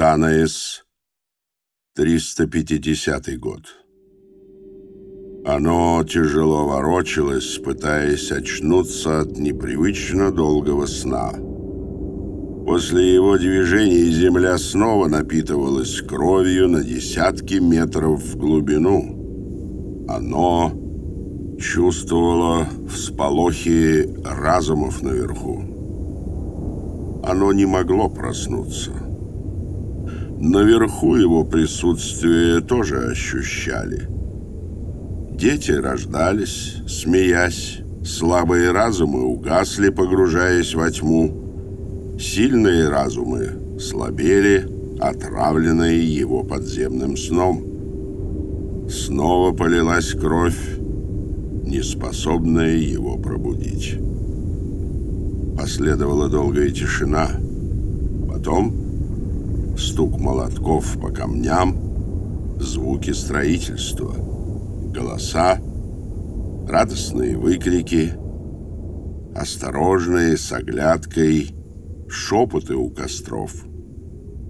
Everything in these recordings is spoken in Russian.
Танаис, 350 год. Оно тяжело ворочалось, пытаясь очнуться от непривычно долгого сна. После его движений земля снова напитывалась кровью на десятки метров в глубину. Оно чувствовало всполохи разумов наверху. Оно не могло проснуться. Наверху его присутствие тоже ощущали. Дети рождались, смеясь, слабые разумы угасли, погружаясь во тьму. Сильные разумы слабели, отравленные его подземным сном. Снова полилась кровь, неспособная его пробудить. Последовала долгая тишина. Потом стук молотков по камням, звуки строительства, голоса, радостные выкрики, осторожные с оглядкой, шепоты у костров.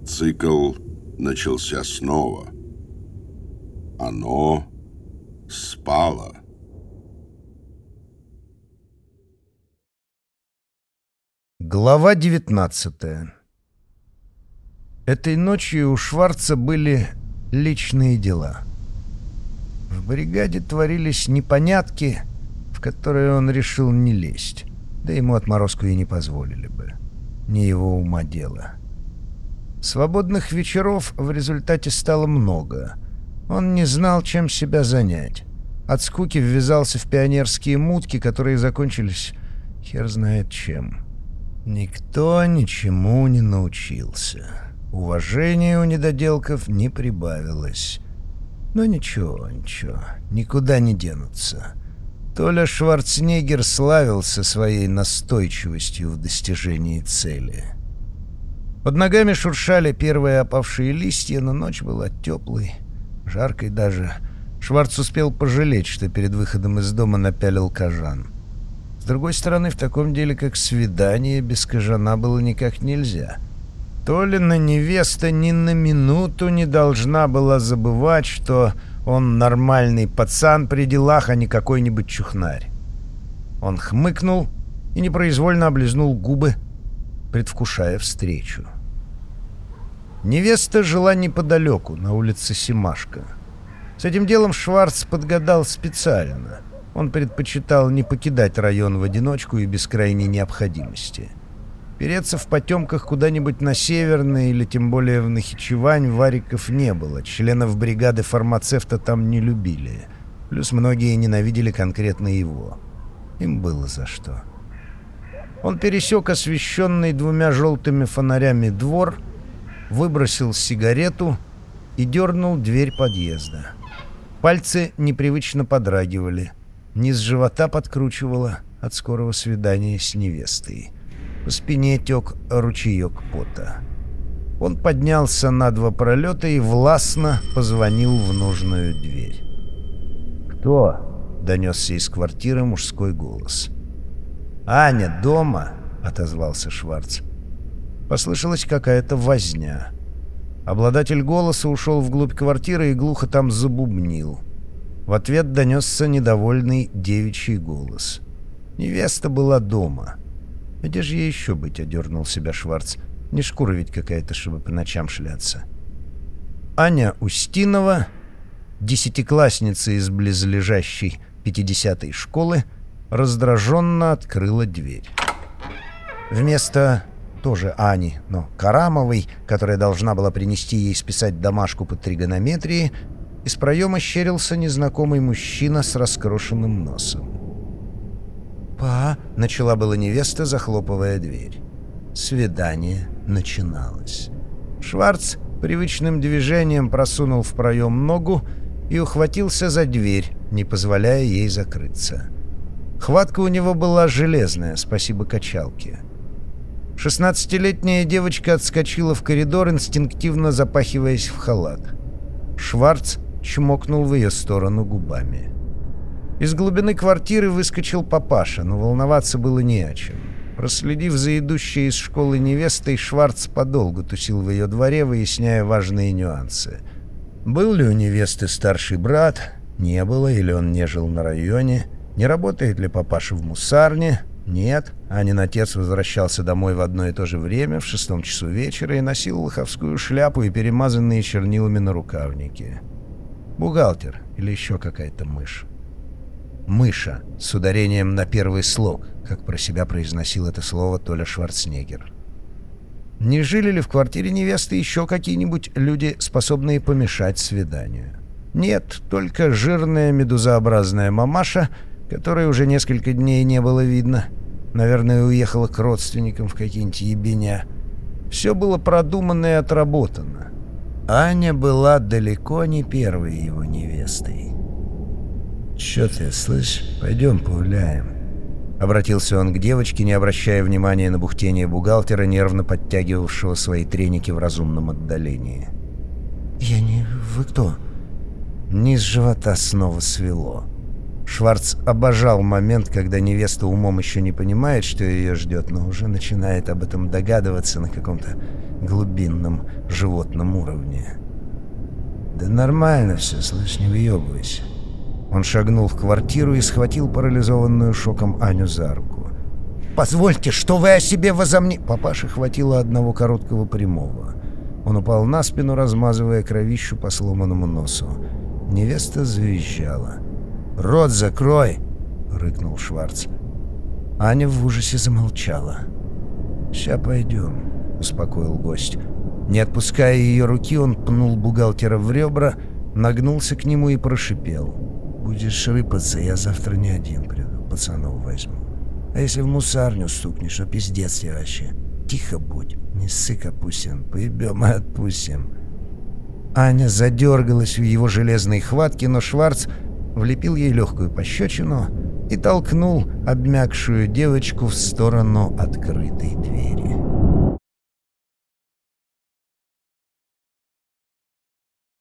Цикл начался снова. Оно спало. Глава 19 Этой ночью у Шварца были личные дела. В бригаде творились непонятки, в которые он решил не лезть. Да ему отморозку и не позволили бы. Не его ума дело. Свободных вечеров в результате стало много. Он не знал, чем себя занять. От скуки ввязался в пионерские мутки, которые закончились хер знает чем. Никто ничему не научился. Уважения у недоделков не прибавилось. Но ничего, ничего, никуда не денутся. Толя Шварценеггер славился своей настойчивостью в достижении цели. Под ногами шуршали первые опавшие листья, но ночь была теплой, жаркой даже. Шварц успел пожалеть, что перед выходом из дома напялил кожан. С другой стороны, в таком деле, как свидание, без кожана было никак нельзя. Толина невеста ни на минуту не должна была забывать, что он нормальный пацан при делах, а не какой-нибудь чухнарь. Он хмыкнул и непроизвольно облизнул губы, предвкушая встречу. Невеста жила неподалеку, на улице Симашка. С этим делом Шварц подгадал специально — он предпочитал не покидать район в одиночку и без крайней необходимости. Переться в потемках куда-нибудь на Северный или тем более в Нахичевань вариков не было. Членов бригады фармацевта там не любили. Плюс многие ненавидели конкретно его. Им было за что. Он пересек освещенный двумя желтыми фонарями двор, выбросил сигарету и дернул дверь подъезда. Пальцы непривычно подрагивали — Низ живота подкручивало от скорого свидания с невестой. По спине тек ручеек пота. Он поднялся на два пролета и властно позвонил в нужную дверь. «Кто?» — донесся из квартиры мужской голос. «Аня, дома?» — отозвался Шварц. Послышалась какая-то возня. Обладатель голоса ушел вглубь квартиры и глухо там забубнил — в ответ донесся недовольный девичий голос. Невеста была дома. «Где же ей еще быть?» — одернул себя Шварц. «Не шкура ведь какая-то, чтобы по ночам шляться». Аня Устинова, десятиклассница из близлежащей 50-й школы, раздраженно открыла дверь. Вместо тоже Ани, но Карамовой, которая должна была принести ей списать домашку по тригонометрии, из проема щерился незнакомый мужчина с раскрошенным носом. «Па!» — начала была невеста, захлопывая дверь. Свидание начиналось. Шварц привычным движением просунул в проем ногу и ухватился за дверь, не позволяя ей закрыться. Хватка у него была железная, спасибо качалке. Шестнадцатилетняя девочка отскочила в коридор, инстинктивно запахиваясь в халат. Шварц чмокнул в ее сторону губами. Из глубины квартиры выскочил папаша, но волноваться было не о чем. Проследив за идущей из школы невестой, Шварц подолгу тусил в ее дворе, выясняя важные нюансы. Был ли у невесты старший брат? Не было, или он не жил на районе? Не работает ли папаша в мусарне? Нет. Анин отец возвращался домой в одно и то же время, в шестом часу вечера, и носил лоховскую шляпу и перемазанные чернилами на рукавнике. Бухгалтер или еще какая-то мышь. «Мыша» с ударением на первый слог, как про себя произносил это слово Толя Шварценеггер. Не жили ли в квартире невесты еще какие-нибудь люди, способные помешать свиданию? Нет, только жирная медузообразная мамаша, которой уже несколько дней не было видно. Наверное, уехала к родственникам в какие-нибудь ебеня. Все было продумано и отработано. Аня была далеко не первой его невестой. «Чё ты, слышь? Пойдем погуляем». Обратился он к девочке, не обращая внимания на бухтение бухгалтера, нервно подтягивавшего свои треники в разумном отдалении. «Я не... Вы кто?» Низ живота снова свело. Шварц обожал момент, когда невеста умом еще не понимает, что ее ждет, но уже начинает об этом догадываться на каком-то глубинном животном уровне. «Да нормально все, слышь, не выебывайся. Он шагнул в квартиру и схватил парализованную шоком Аню за руку. «Позвольте, что вы о себе возомни...» Папаше хватило одного короткого прямого. Он упал на спину, размазывая кровищу по сломанному носу. Невеста завизжала. «Рот закрой!» — рыкнул Шварц. Аня в ужасе замолчала. «Ща пойдем», — успокоил гость. Не отпуская ее руки, он пнул бухгалтера в ребра, нагнулся к нему и прошипел. Будешь рыпаться, я завтра не один приду, пацанов возьму. А если в мусарню стукнешь, то пиздец тебе вообще. Тихо будь, не ссы, Капусин, поебем и отпустим. Аня задергалась в его железной хватке, но Шварц влепил ей легкую пощечину и толкнул обмякшую девочку в сторону открытой двери.